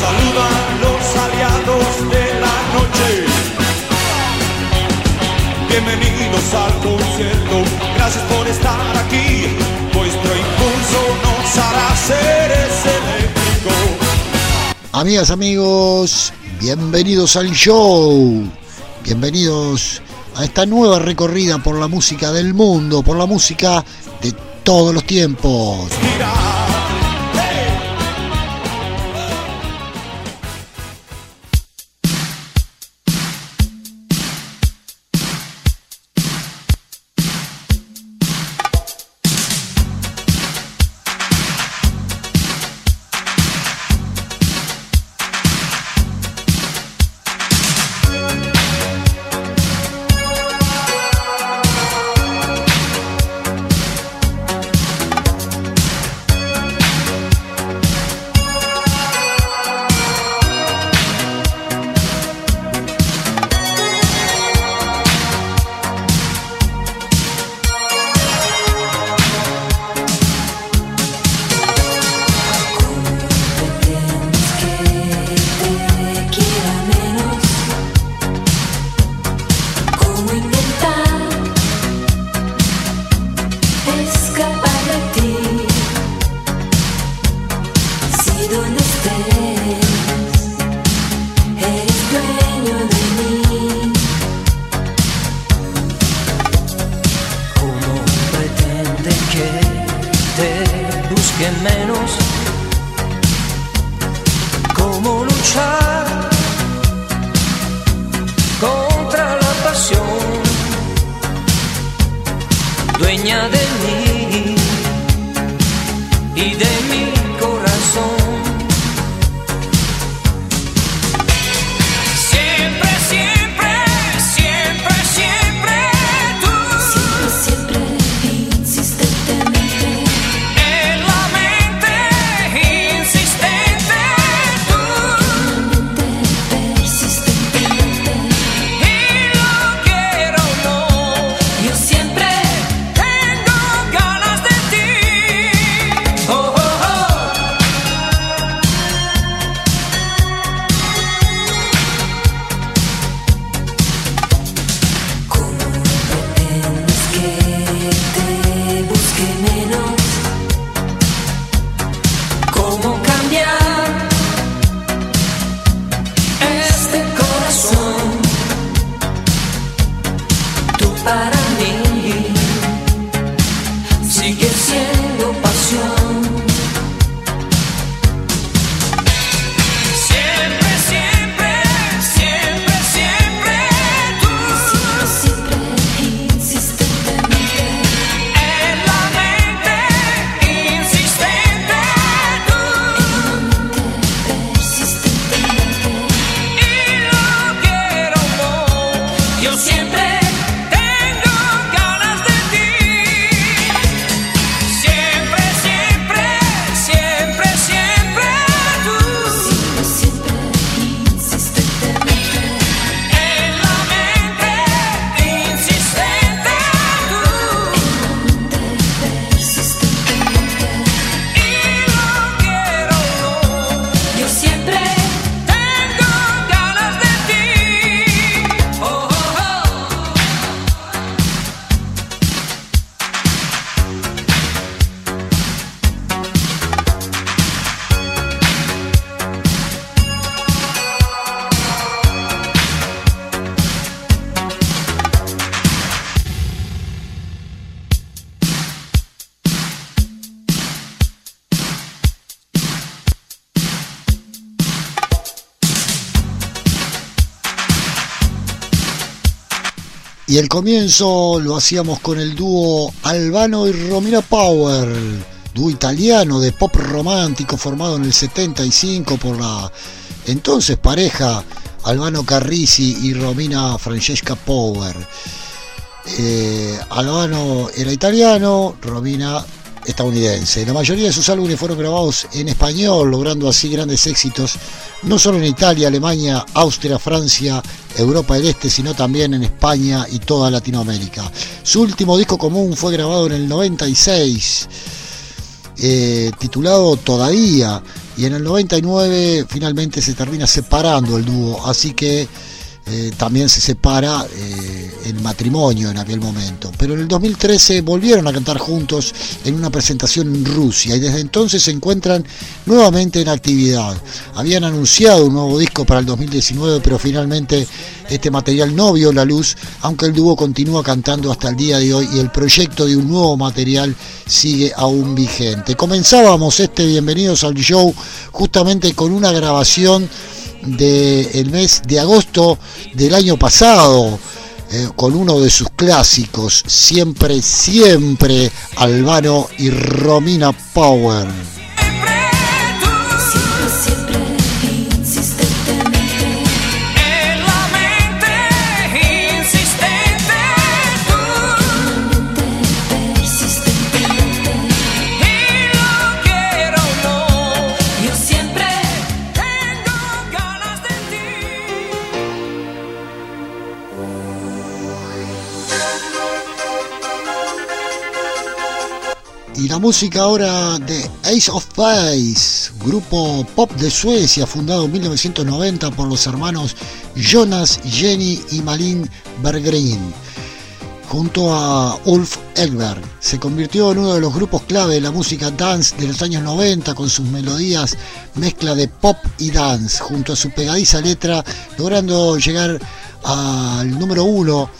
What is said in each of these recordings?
saludan los aliados de la noche. Bienvenidos al concierto, gracias por estar aquí. Vuestro impulso nos hará seres eléctricos. Amigas, amigos, bienvenidos al show. Bienvenidos a esta nueva recorrida por la música del mundo, por la música de todos los tiempos. Mira, que te busque menos? Y el comienzo lo hacíamos con el dúo Albano y Romina Power, dúo italiano de pop romántico formado en el 75 por la entonces pareja Albano Carrisi y Romina Francesca Power. Eh, Albano era italiano, Romina estadounidense. La mayoría de sus álbumes fueron grabados en español, logrando así grandes éxitos, no solo en Italia, Alemania, Austria, Francia, Europa del Este, sino también en España y toda Latinoamérica. Su último disco común fue grabado en el 96, eh, titulado Todavía, y en el 99 finalmente se termina separando el dúo, así que eh, también se separa eh, el matrimonio en aquel momento. Pero en el 2013 volvieron a cantar juntos en una presentación en Rusia y desde entonces se encuentran nuevamente en actividad. Habían anunciado un nuevo disco para el 2019, pero finalmente este material no vio la luz, aunque el dúo continúa cantando hasta el día de hoy y el proyecto de un nuevo material sigue aún vigente. Comenzábamos este Bienvenidos al Show justamente con una grabación del mes de agosto del año pasado eh, con uno de sus clásicos, siempre, siempre Albano y Romina Power. Y la música ahora de Ace of Base, grupo pop de Suecia fundado en 1990 por los hermanos Jonas, Jenny y Malin Berggren. Junto a Ulf Ekberg, se convirtió en uno de los grupos clave de la música dance de los años 90 con sus melodías mezcla de pop y dance, junto a su pegadiza letra, logrando llegar al número uno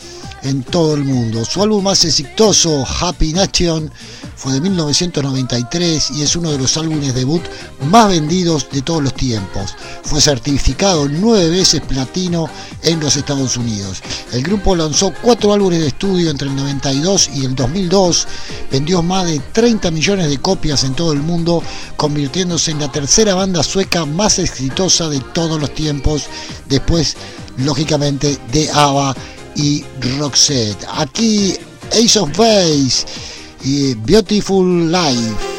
en todo el mundo. Su álbum más exitoso, Happy Nation, fue de 1993 y es uno de los álbumes debut más vendidos de todos los tiempos. Fue certificado nueve veces platino en los Estados Unidos. El grupo lanzó cuatro álbumes de estudio entre el 92 y el 2002, vendió más de 30 millones de copias en todo el mundo, convirtiéndose en la tercera banda sueca más exitosa de todos los tiempos, después, lógicamente, de ABBA y Roxette. Aquí Ace of Base y Beautiful Life.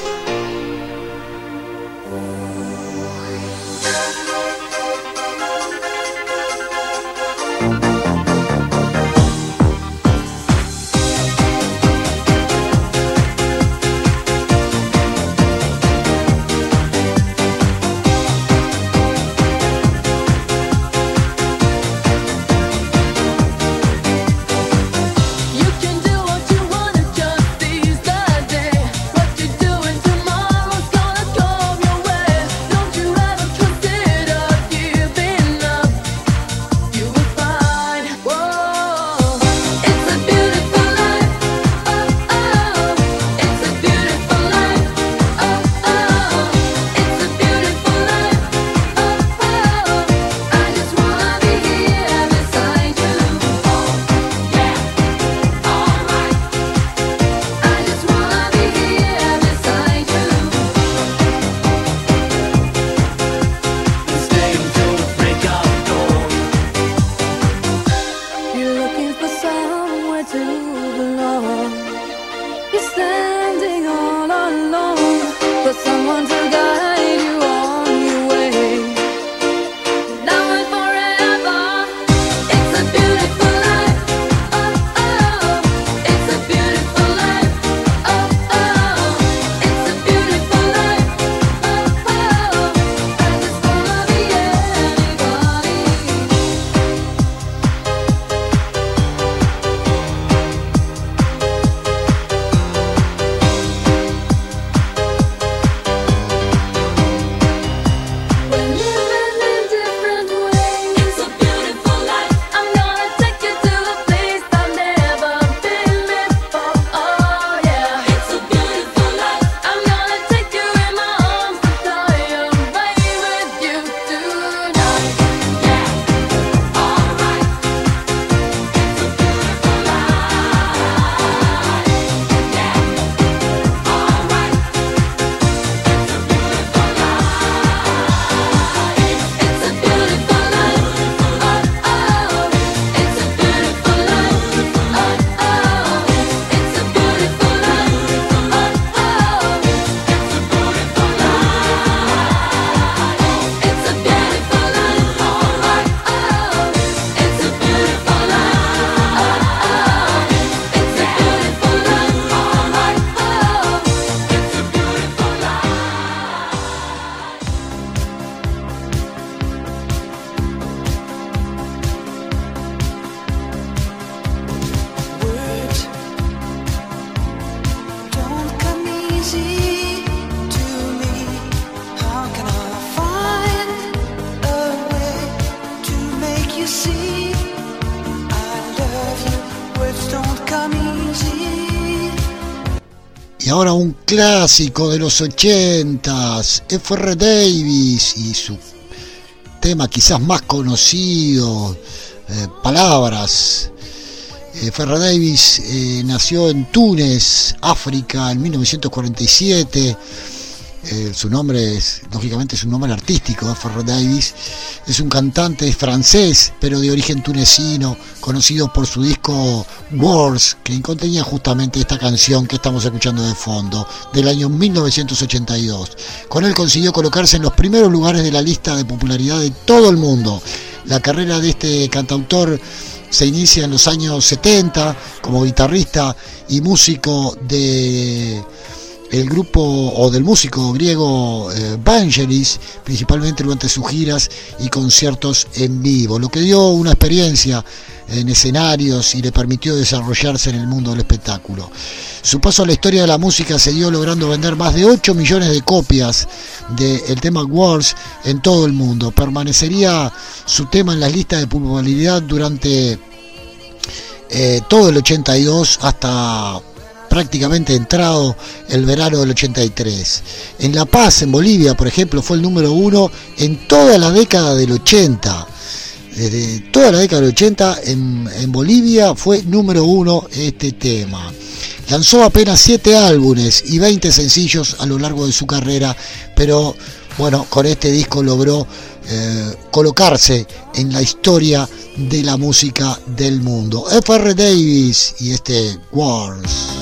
Ahora un clásico de los ochentas, F.R. Davis y su tema quizás más conocido, eh, Palabras. Eh. Davis nació en Túnez, África, en 1947. Eh, su nombre es, lógicamente, es un nombre artístico, F.R. Davis. Es un cantante francés, pero de origen tunecino, conocido por su disco Wars, que contenía justamente esta canción que estamos escuchando de fondo, del año 1982. Con él consiguió colocarse en los primeros lugares de la lista de popularidad de todo el mundo. La carrera de este cantautor se inicia en los años 70 como guitarrista y músico de el grupo o del músico griego eh, Vangelis, principalmente durante sus giras y conciertos en vivo, lo que dio una experiencia en escenarios y le permitió desarrollarse en el mundo del espectáculo. Su paso a la historia de la música se dio logrando vender más de 8 millones de copias del tema Wars en todo el mundo. Permanecería su tema en las listas de popularidad durante eh, todo el 82 hasta prácticamente entrado el verano del 83. En La Paz, en Bolivia, por ejemplo, fue el número uno en toda la década del 80. Desde toda la década del 80 en, en Bolivia fue número uno este tema. Lanzó apenas 7 álbumes y 20 sencillos a lo largo de su carrera, pero bueno, con este disco logró eh, colocarse en la historia de la música del mundo. F.R. Davis y este Wars.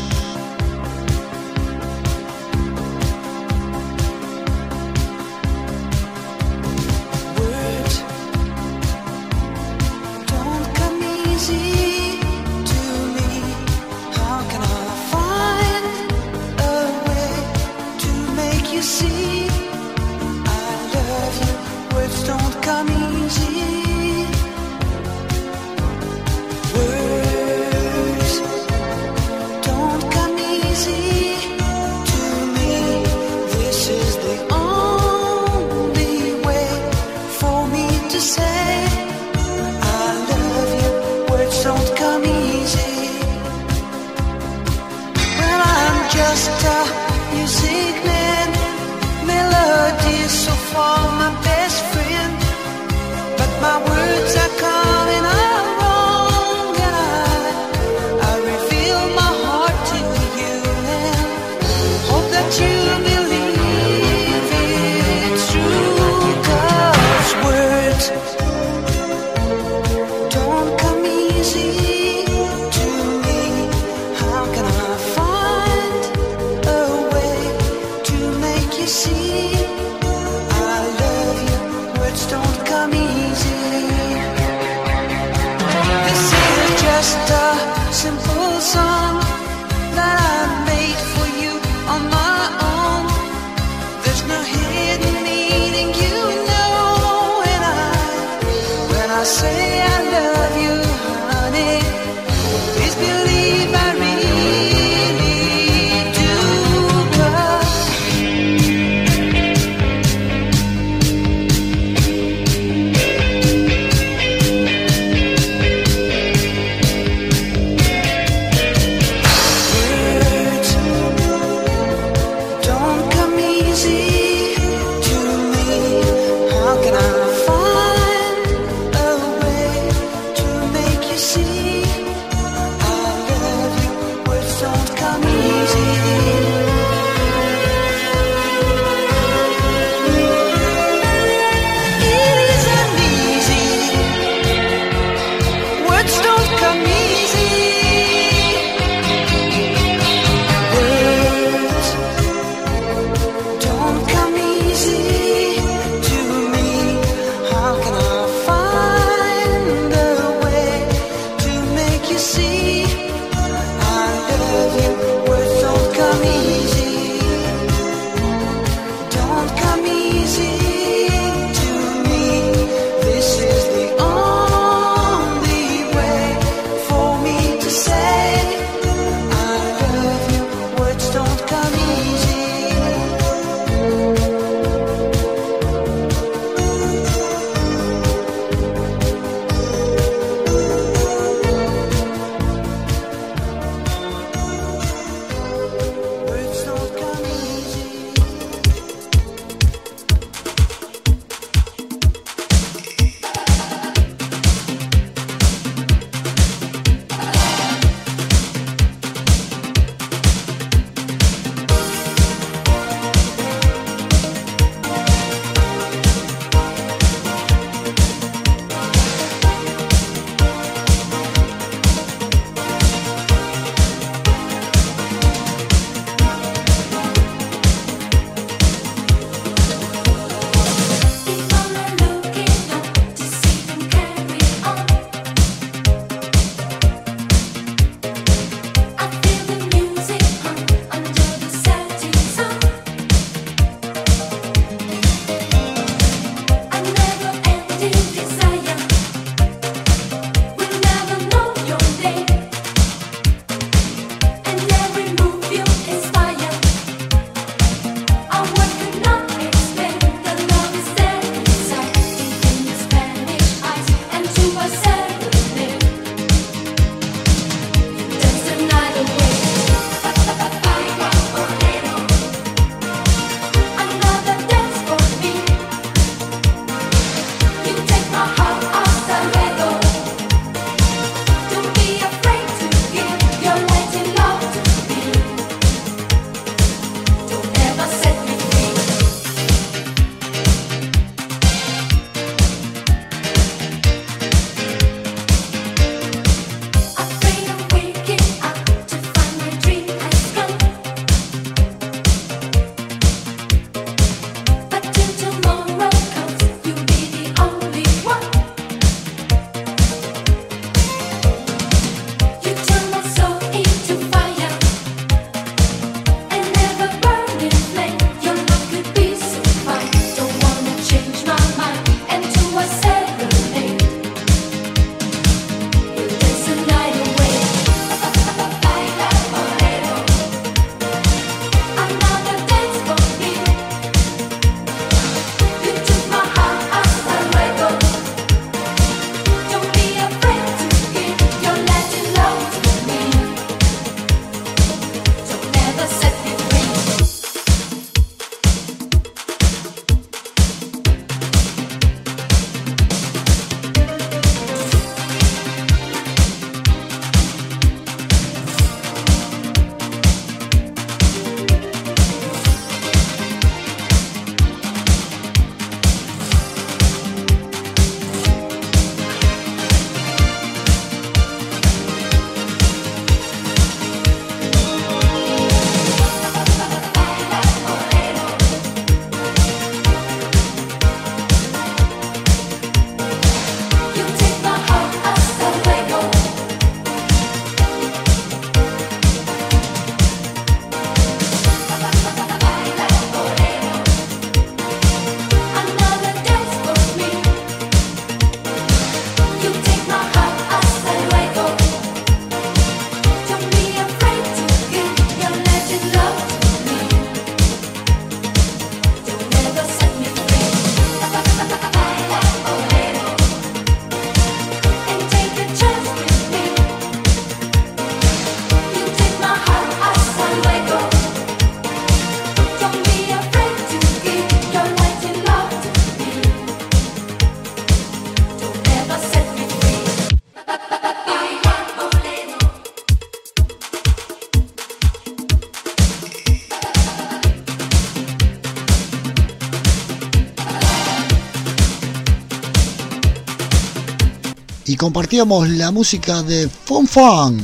Compartíamos la música de Fun Fun.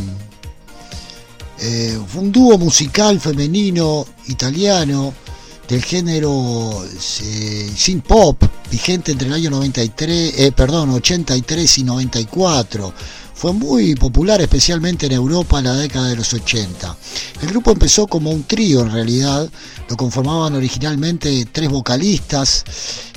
Eh, un dúo musical femenino italiano del género eh, sin pop, vigente entre el año 93, eh, perdón, 83 y 94. Fue muy popular especialmente en Europa en la década de los 80. El grupo empezó como un trío en realidad, lo conformaban originalmente tres vocalistas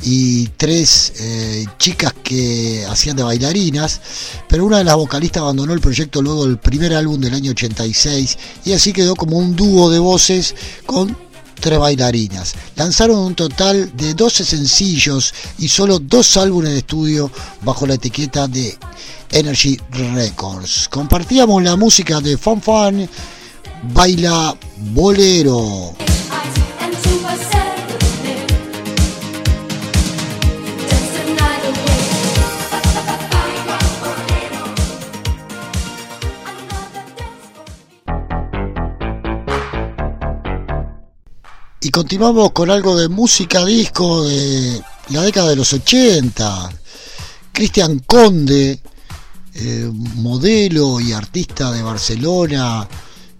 y tres eh, chicas que hacían de bailarinas, pero una de las vocalistas abandonó el proyecto luego del primer álbum del año 86 y así quedó como un dúo de voces con tres bailarinas. Lanzaron un total de 12 sencillos y solo dos álbumes de estudio bajo la etiqueta de Energy Records. Compartíamos la música de Fan Fan, Baila Bolero. Continuamos con algo de música disco de la década de los 80. Cristian Conde, eh, modelo y artista de Barcelona,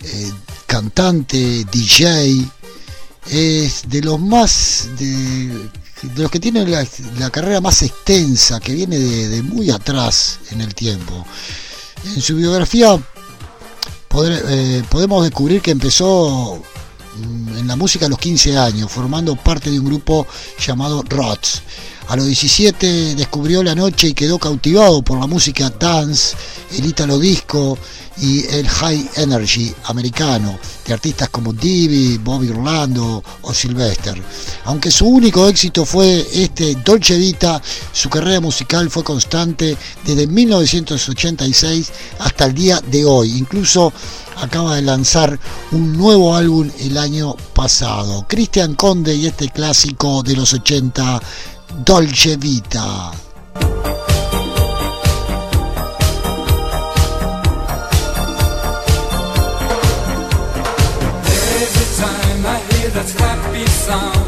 eh, cantante, DJ, es de los más, de, los que tienen la, carrera más extensa, que viene de, muy atrás en el tiempo. En su biografía eh, podemos descubrir que empezó en la música a los 15 años, formando parte de un grupo llamado Rots. A los 17 descubrió la noche y quedó cautivado por la música dance, el italo disco y el high energy americano, de artistas como Divi, Bobby Orlando o Sylvester. Aunque su único éxito fue este Dolce Vita, su carrera musical fue constante desde 1986 hasta el día de hoy. Incluso acaba de lanzar un nuevo álbum el año pasado. Cristian Conde y este clásico de los 80, Dolce Vita. That's happy sound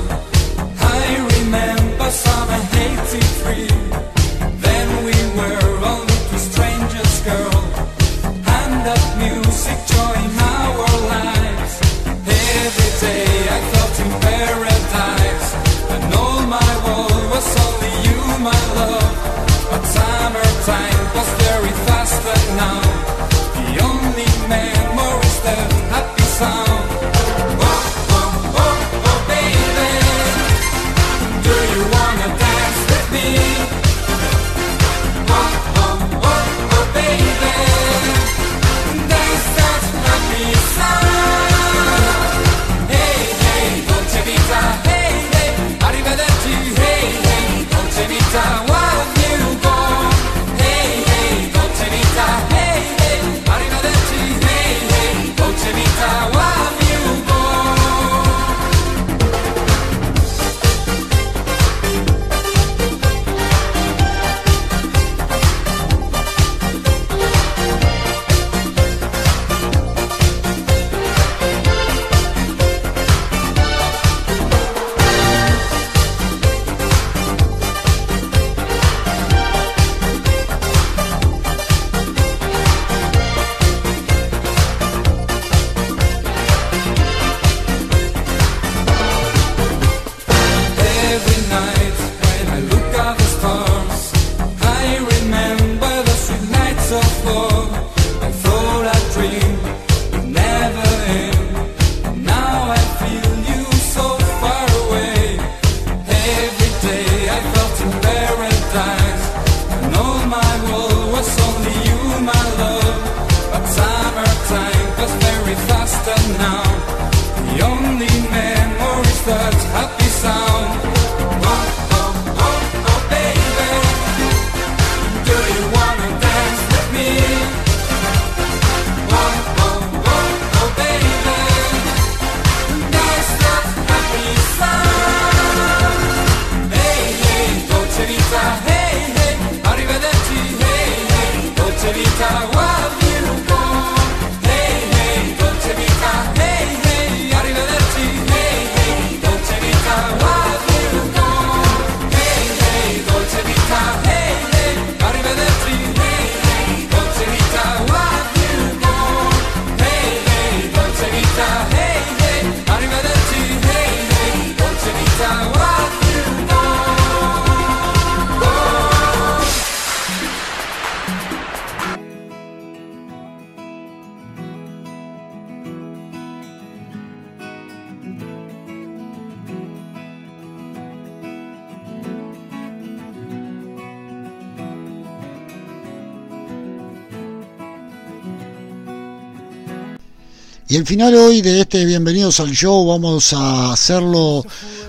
el final hoy de este Bienvenidos al Show vamos a hacerlo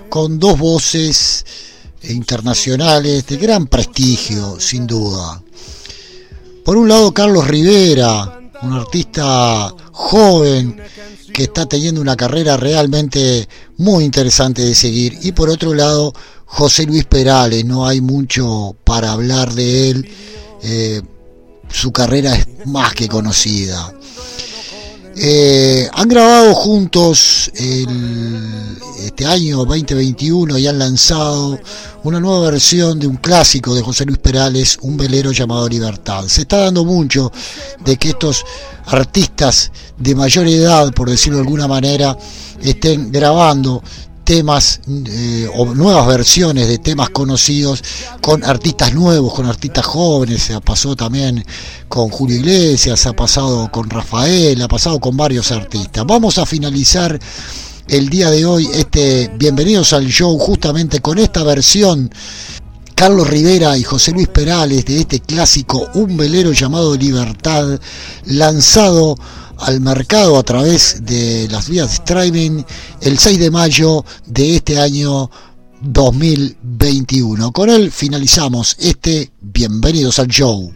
con dos voces internacionales de gran prestigio, sin duda. Por un lado, Carlos Rivera, un artista joven que está teniendo una carrera realmente muy interesante de seguir. Y por otro lado, José Luis Perales, no hay mucho para hablar de él. eh, su carrera es más que conocida. Eh, han grabado juntos el- este año 2021 y han lanzado una nueva versión de un clásico de José Luis Perales, Un velero llamado Libertad. Se está dando mucho de que estos artistas de mayor edad, por decirlo de alguna manera, estén grabando temas eh, o nuevas versiones de temas conocidos con artistas nuevos, con artistas jóvenes, se pasó también con Julio Iglesias, ha pasado con Rafael, ha pasado con varios artistas. Vamos a finalizar el día de hoy este Bienvenidos al Show justamente con esta versión Carlos Rivera y José Luis Perales de este clásico Un velero llamado Libertad, lanzado al mercado a través de las vías de streaming el 6 de mayo de este año 2021. Con él finalizamos este Bienvenidos al Show.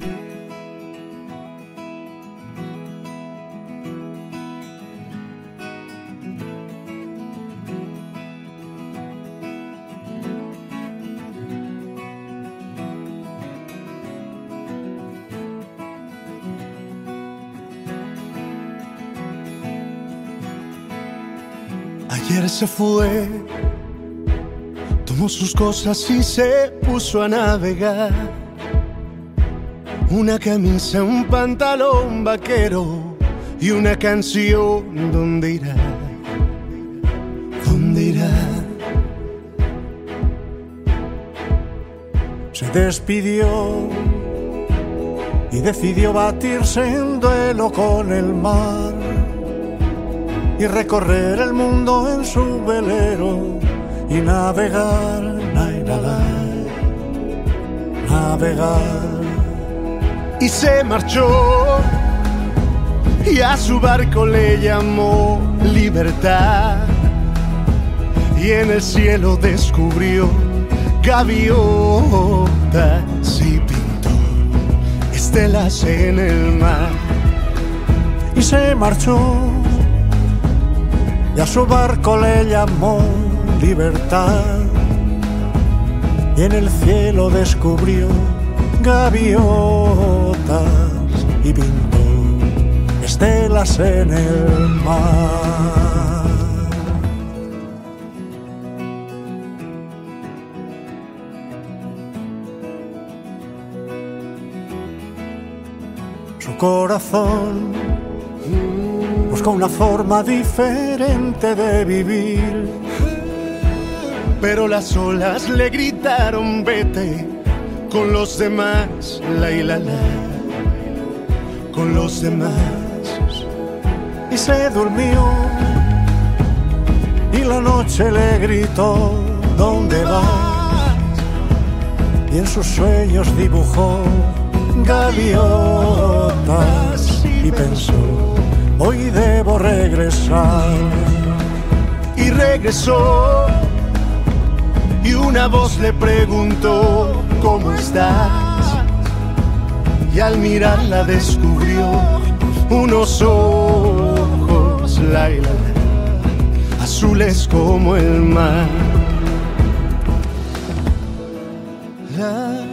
Se fue, tomó sus cosas y se puso a navegar. Una camisa, un pantalón vaquero y una canción. ¿Dónde irá? ¿Dónde irá? Se despidió y decidió batirse en duelo con el mar y recorrer el mundo en su velero y navegar, la, navegar. Y se marchó y a su barco le llamó libertad. Y en el cielo descubrió gaviotas y pintó estelas en el mar. Y se marchó y a su barco le llamó libertad y en el cielo descubrió gaviotas y pintó estelas en el mar. Su corazón buscó una forma diferente de vivir. Pero las olas le gritaron vete con los demás, la y la la, con los demás. Y se durmió y la noche le gritó, ¿dónde vas? Y en sus sueños dibujó gaviotas y pensó, hoy debo regresar. Y regresó y una voz le preguntó, ¿cómo estás? Y al mirarla descubrió unos ojos, la, y la, la, azules como el mar. La,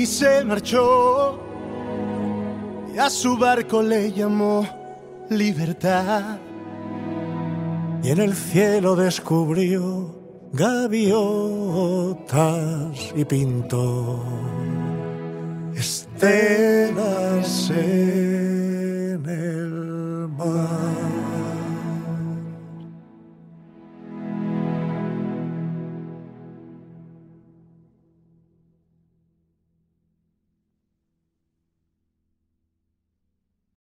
y se marchó y a su barco le llamó libertad y en el cielo descubrió gaviotas y pintó estelas en el mar.